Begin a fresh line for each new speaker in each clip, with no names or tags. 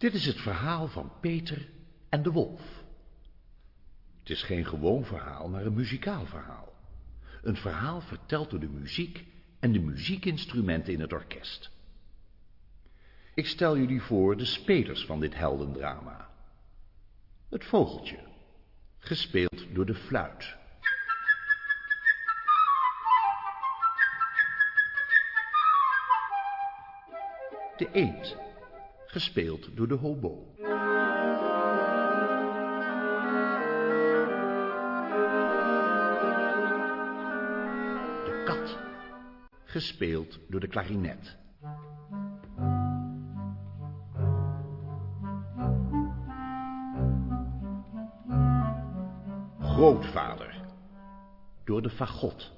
Dit is het verhaal van Peter en de wolf. Het is geen gewoon verhaal, maar een muzikaal verhaal. Een verhaal verteld door de muziek en de muziekinstrumenten in het orkest. Ik stel jullie voor de spelers van dit heldendrama. Het vogeltje, gespeeld door de fluit. De eend, gespeeld door de hobo. De kat, gespeeld door de klarinet. Grootvader, door de fagot.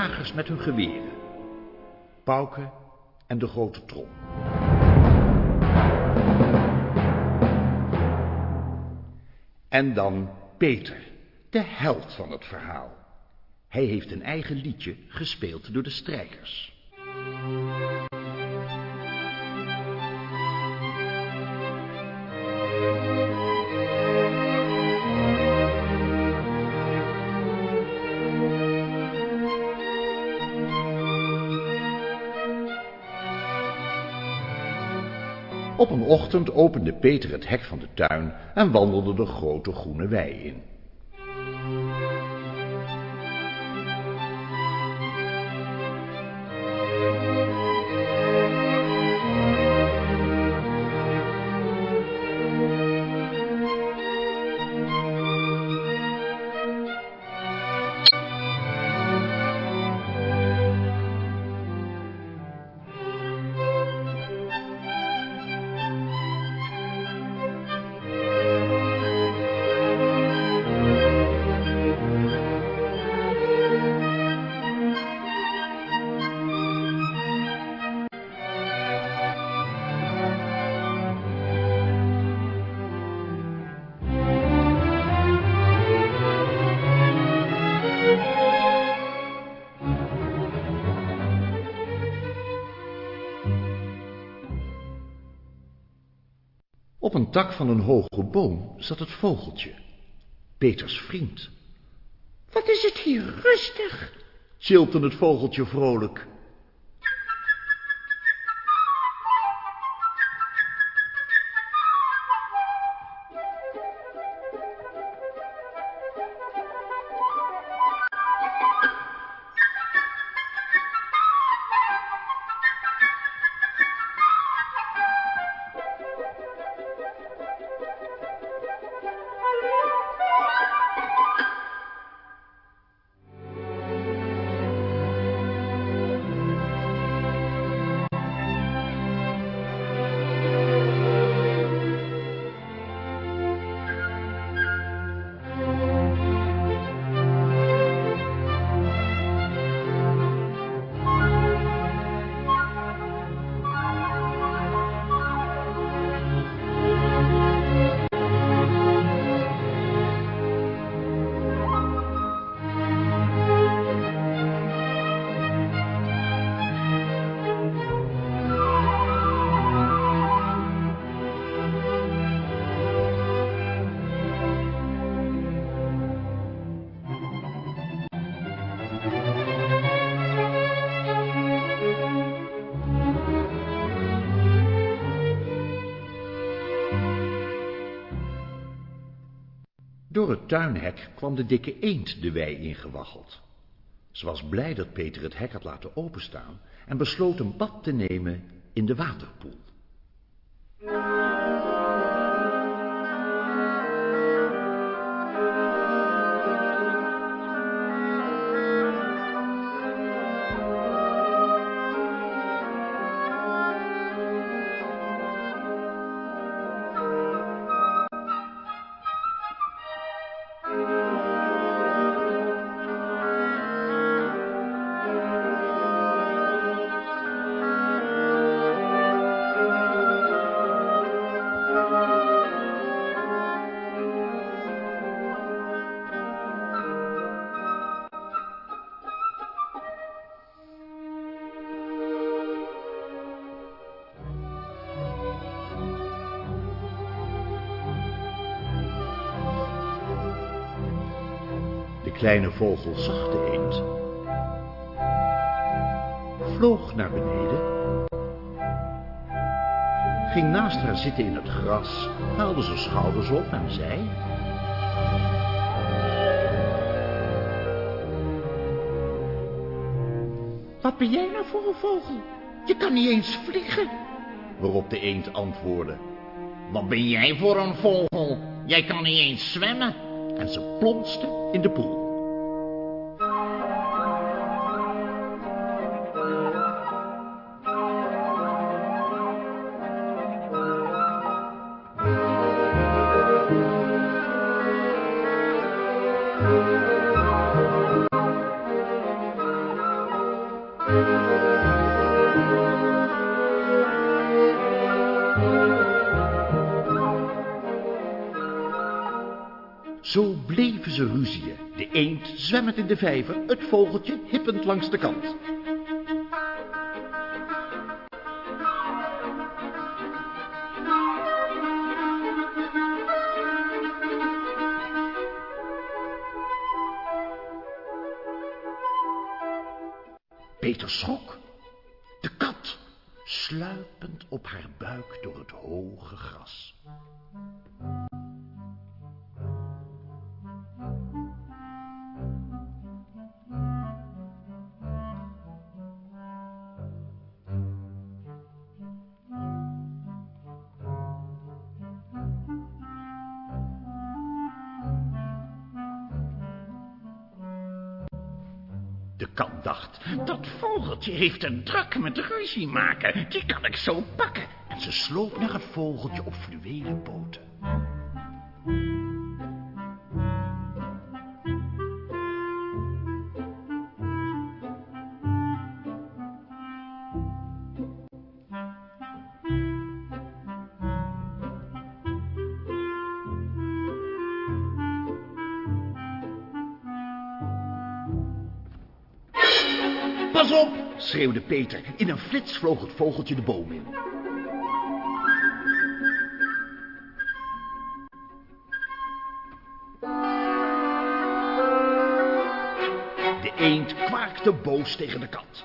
Jagers met hun geweren, pauken en de grote trom. En dan Peter, de held van het verhaal. Hij heeft een eigen liedje gespeeld door de strijkers. Op een ochtend opende Peter het hek van de tuin en wandelde de grote groene wei in. Een tak van een hoge boom zat het vogeltje, Peters vriend.
Wat is het hier rustig?
Chilpte het vogeltje vrolijk. Het tuinhek kwam de dikke eend de wei ingewaggeld. Ze was blij dat Peter het hek had laten openstaan en besloot een bad te nemen in de waterpoel. Kleine vogel zag de eend, vloog naar beneden, ging naast haar zitten in het gras, haalde zijn schouders op en zei...
Wat ben jij nou voor een vogel? Je kan niet eens vliegen.
Waarop de eend antwoordde.
Wat ben jij voor een vogel? Jij kan niet eens zwemmen.
En ze plonste in de poel. Zwemmend in de vijver, het vogeltje hippend langs de kant. Peter schrok. De kat, sluipend op haar buik door het hoge gras.
Heeft een druk met ruzie maken. Die kan ik zo pakken.
en ze sloop naar het vogeltje op fluwelen poten. Pas op, schreeuwde Peter. In een flits vloog het vogeltje de boom in. De eend kwaakte boos tegen de kat.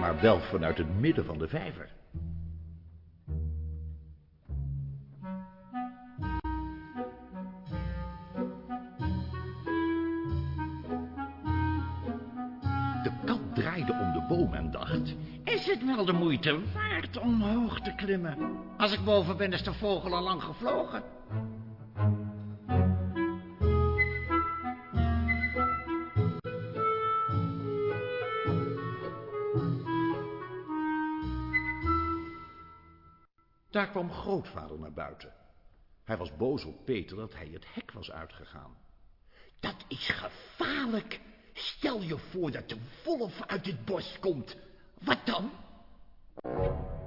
Maar wel vanuit het midden van de vijver.
Moeite waard om hoog te klimmen? Als ik boven ben, is de vogel al lang gevlogen.
Daar kwam grootvader naar buiten. Hij was boos op Peter dat hij het hek was uitgegaan.
Dat is gevaarlijk. Stel je voor dat de wolf uit het bos komt. Wat dan?
you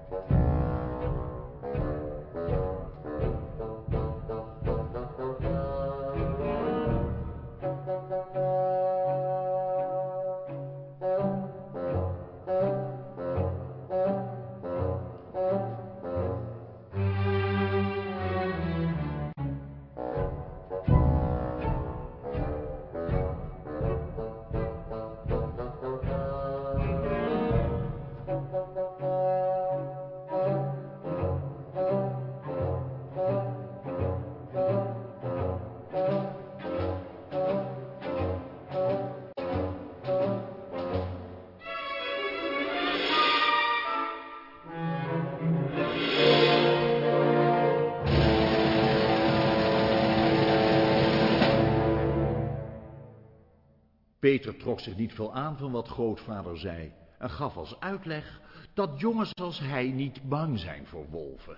Peter trok zich niet veel aan van wat grootvader zei en gaf als uitleg dat jongens als hij niet bang zijn voor wolven.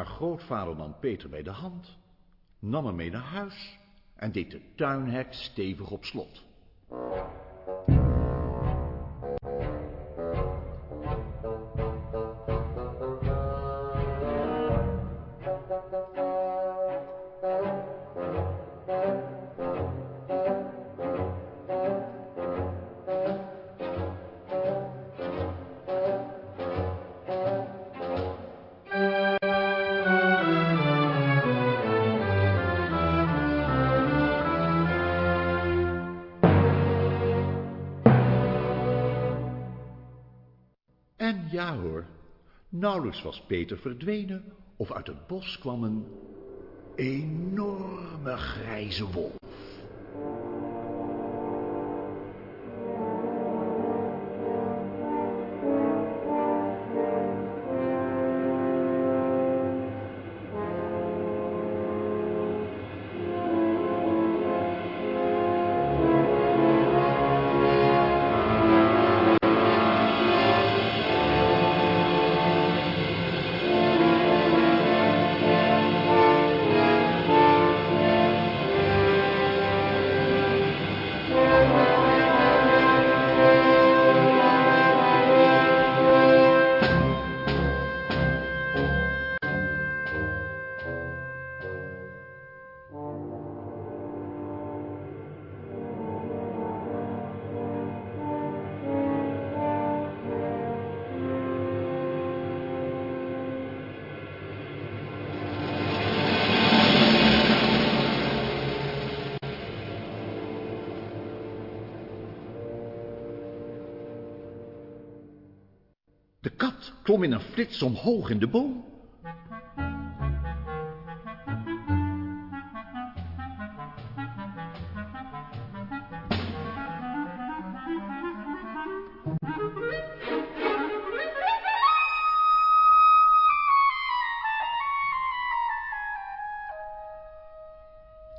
Maar grootvader nam Peter bij de hand nam hem mee naar huis en deed de tuinhek stevig op slot. Ja hoor, nauwelijks was Peter verdwenen of uit het bos kwam een enorme grijze wolf. Kat klom in een flits omhoog in de boom.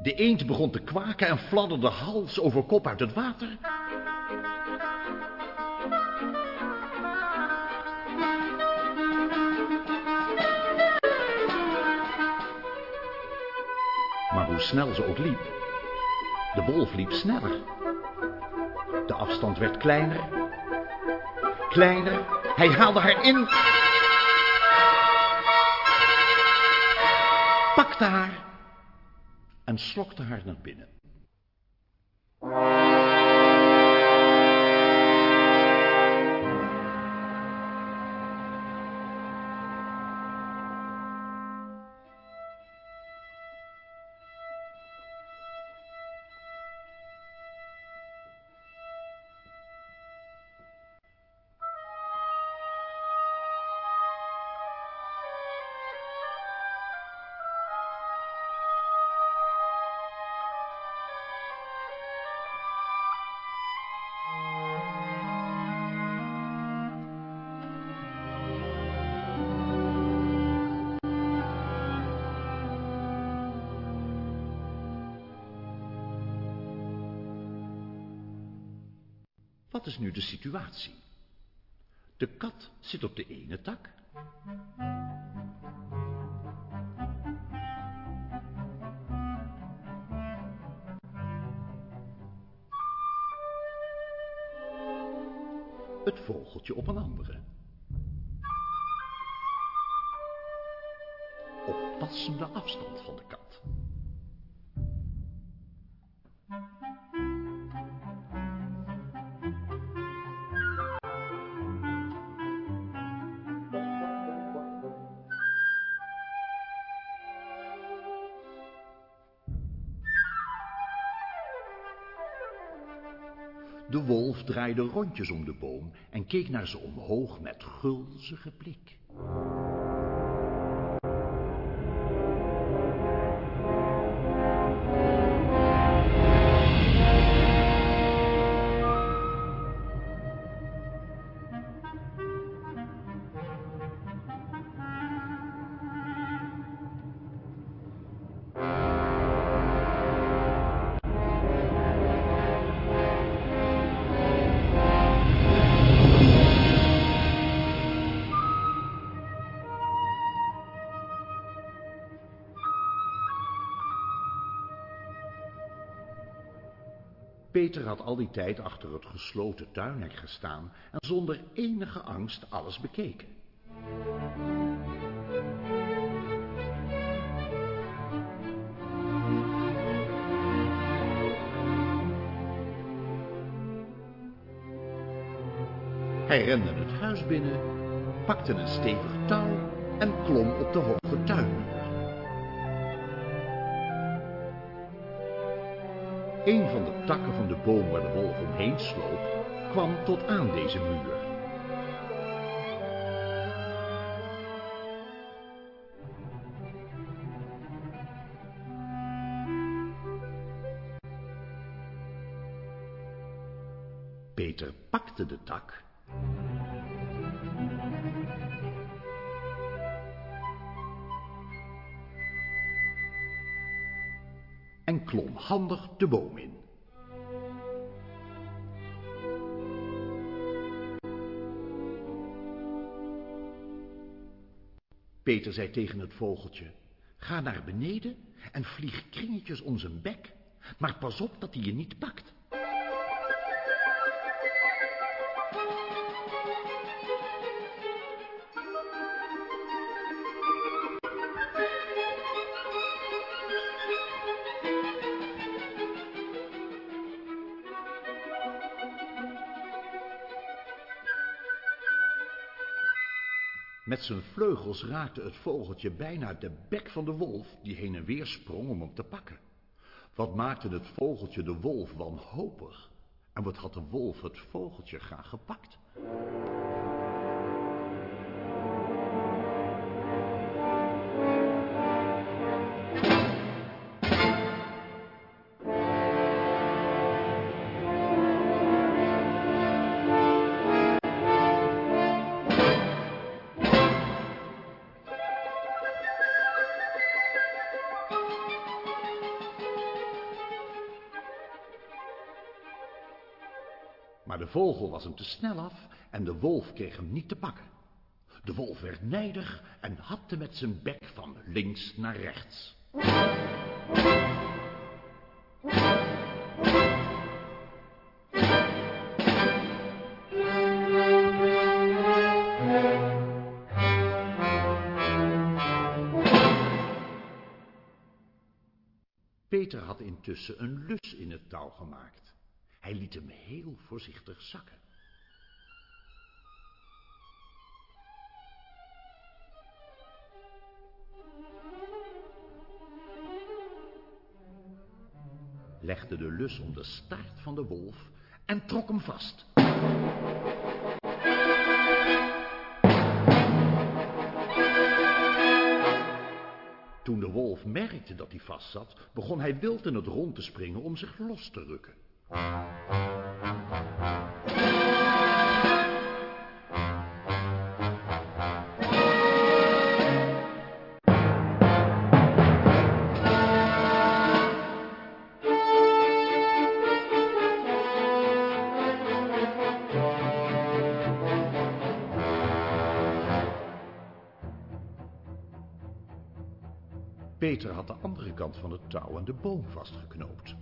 De eend begon te kwaken en fladderde hals over kop uit het water. Snel ze ook liep, de wolf liep sneller. De afstand werd kleiner. Kleiner. Hij haalde haar in. Pakte haar. En slokte haar naar binnen. Wat is nu de situatie? De kat zit op de ene tak. Het vogeltje op een andere. Op passende afstand van de kat. Draaide rondjes om de boom en keek naar ze omhoog met gulzige blik. Peter had al die tijd achter het gesloten tuinhek gestaan en zonder enige angst alles bekeken. Hij rende het huis binnen, pakte een stevig touw en klom op de hoge tuinmuur. Een van de takken van de boom waar de wolf omheen sloop, kwam tot aan deze muur. Peter pakte de tak klom handig de boom in. Peter zei tegen het vogeltje, ga naar beneden en vlieg kringetjes om zijn bek, maar pas op dat hij je niet pakt. Met zijn vleugels raakte het vogeltje bijna de bek van de wolf, die heen en weer sprong om hem te pakken. Wat maakte het vogeltje de wolf wanhopig? En wat had de wolf het vogeltje graag gepakt? Maar de vogel was hem te snel af en de wolf kreeg hem niet te pakken. De wolf werd nijdig en hapte met zijn bek van links naar rechts. Peter had intussen een lus in het touw gemaakt. Hij liet hem heel voorzichtig zakken. Legde de lus om de staart van de wolf en trok hem vast. Toen de wolf merkte dat hij vastzat, begon hij wild in het rond te springen om zich los te rukken. Peter had de andere kant van het touw aan de boom vastgeknoopt.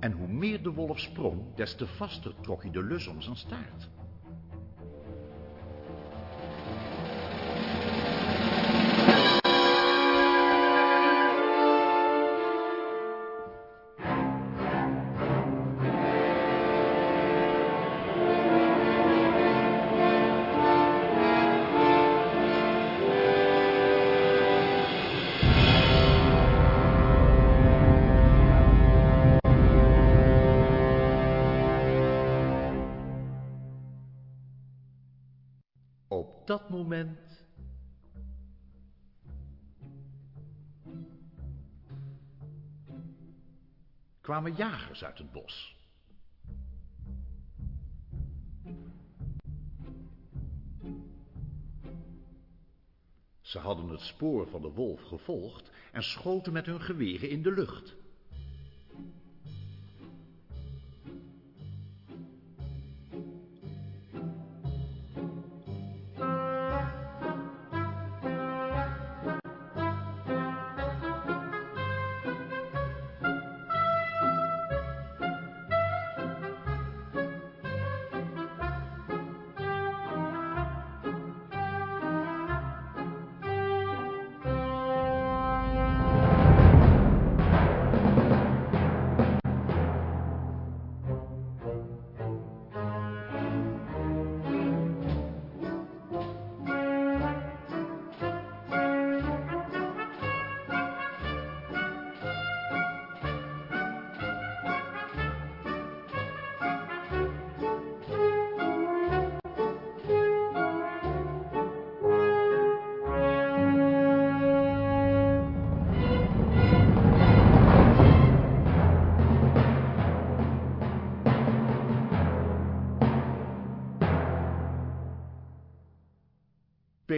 En hoe meer de wolf sprong, des te vaster trok hij de lus om zijn staart. Dat moment kwamen jagers uit het bos. Ze hadden het spoor van de wolf gevolgd en schoten met hun geweren in de lucht.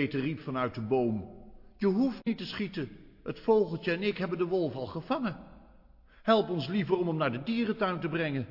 Peter riep vanuit de boom. Je hoeft niet te schieten. Het vogeltje en ik hebben de wolf al gevangen. Help ons liever om hem naar de dierentuin te brengen.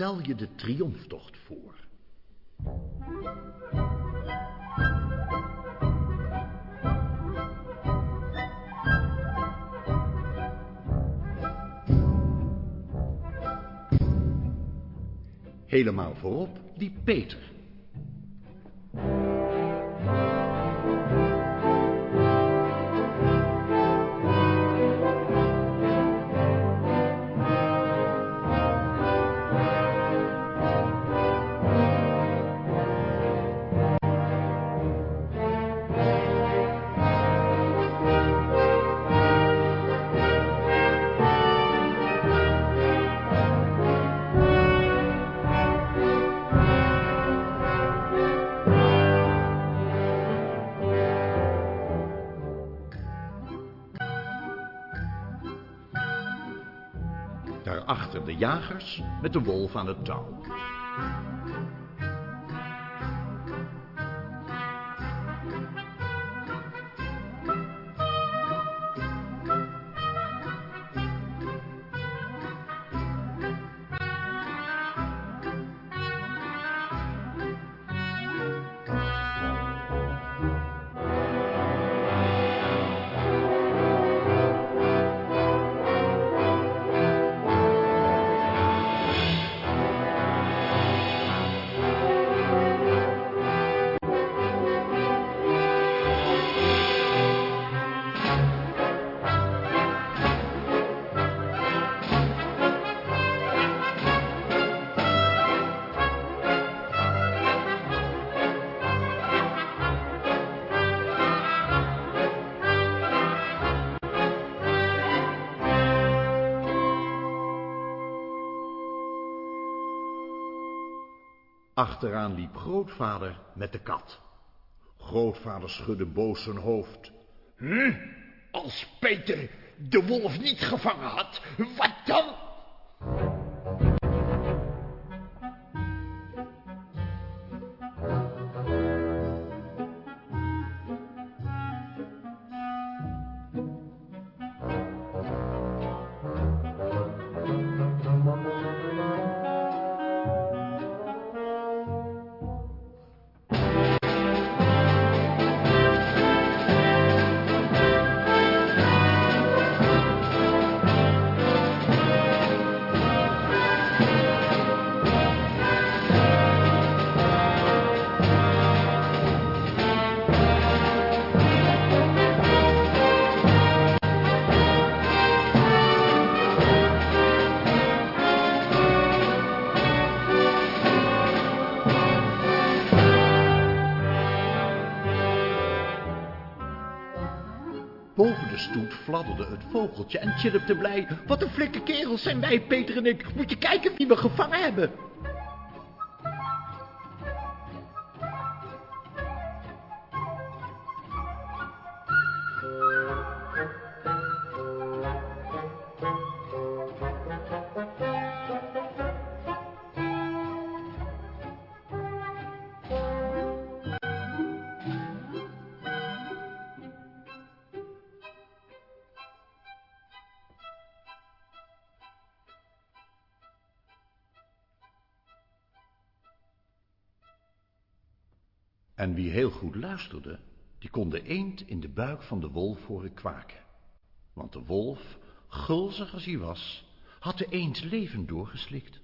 Stel je de triomftocht voor. Helemaal voorop die Peter. Jagers met de wolf aan het touw. Achteraan liep grootvader met de kat. Grootvader schudde boos zijn hoofd.
Hm? Als Peter de wolf niet gevangen had, wat dan?
Boven de stoet fladderde het vogeltje en chirpte blij. Wat een flikke kerels zijn wij, Peter en ik. Moet je kijken wie we gevangen hebben. En wie heel goed luisterde, die kon de eend in de buik van de wolf horen kwaken. Want de wolf, gulzig als hij was, had de eend levend doorgeslikt.